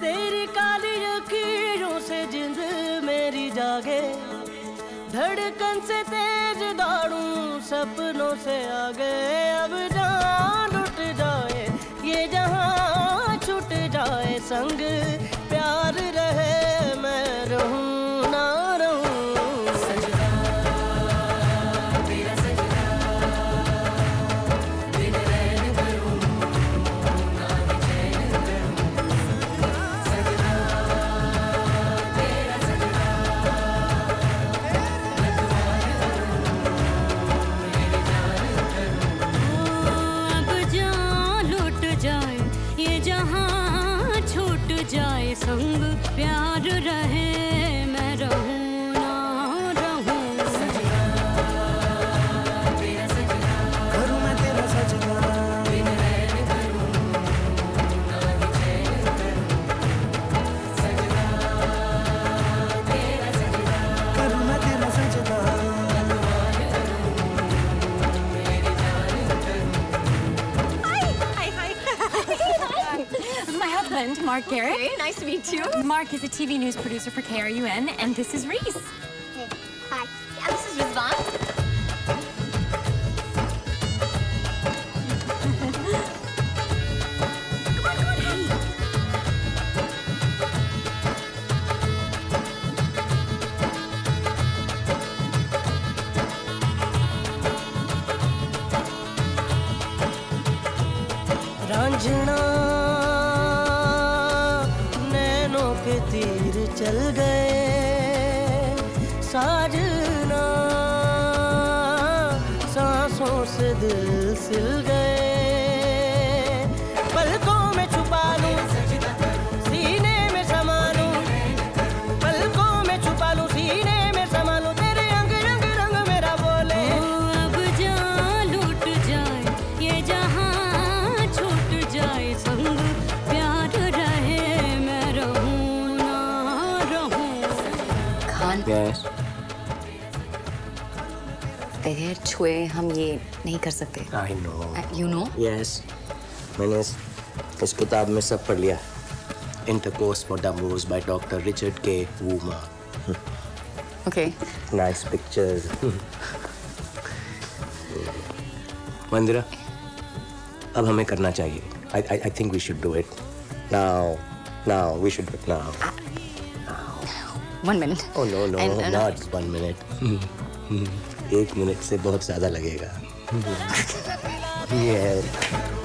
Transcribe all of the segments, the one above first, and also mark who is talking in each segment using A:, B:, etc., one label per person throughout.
A: तेरी काली लकीरों से जिंद मेरी जागे। धड़कन से तेज दौड़ूं सपनों से आगे। अब जान उठ जाए, ये जहाँ छूट जाए संग।
B: जाए संग प्यार रहे मैं रहूँ।
C: This is my husband, Mark Garrett.
D: Hey, nice to meet you.
C: Mark is a TV news producer for KRUN, and this is Reese.
D: Hi. Yeah, this is Rizvan.
A: Raanjhanaa के तीर चल गए। साजना सांसों से दिल सिल गए।
E: खान
F: यस
E: छुए हम ये नहीं कर सकते।
F: I know
E: you know
F: yes मैंने इस, इस किताब में सब पढ़ लिया। Intercourse for dumbos by doctor Richard के वूमा
E: ओके
F: नाइस पिक्चर्स मंदिरा अब हमें करना चाहिए। I I think we should do it now now we should do
E: it now
F: one minute oh
E: no no
F: not one minute एक मिनट से बहुत ज़्यादा लगेगा. Yeah.
A: सारा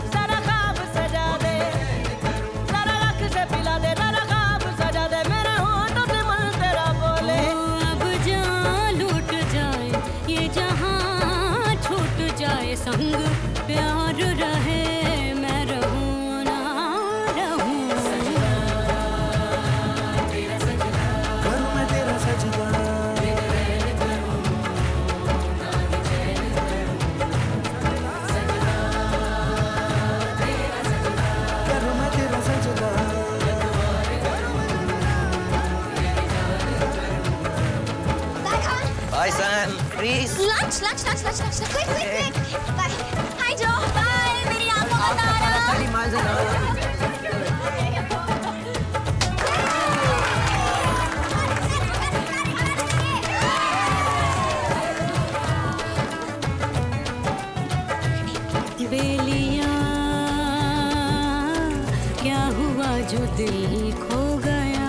F: Please.
D: Lunch, lunch, lunch, lunch, lunch. Quick, quick, quick. Bye. Hi, Joe. Bye. मेरी आंखों का तारा.
B: बेलिया क्या हुआ जो दिल खो गया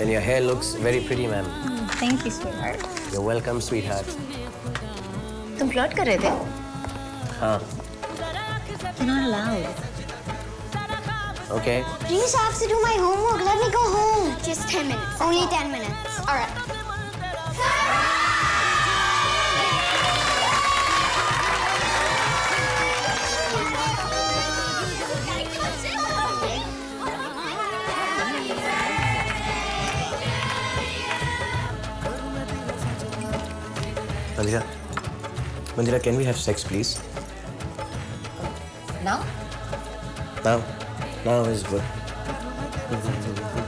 F: And your hair looks very pretty, ma'am.
E: Thank you sweetheart
F: You're welcome, sweetheart.
E: तुम फ्लर्ट कर रहे थे
F: हाँ,
E: You're not allowed.
F: okay.
D: Please, I have to do my homework. Let me go home. Just 10 minutes. Only 10 minutes. All right.
F: Mandira. Mandira, can we have sex, please?
E: Now?
F: Now. Now is good. Mm-hmm.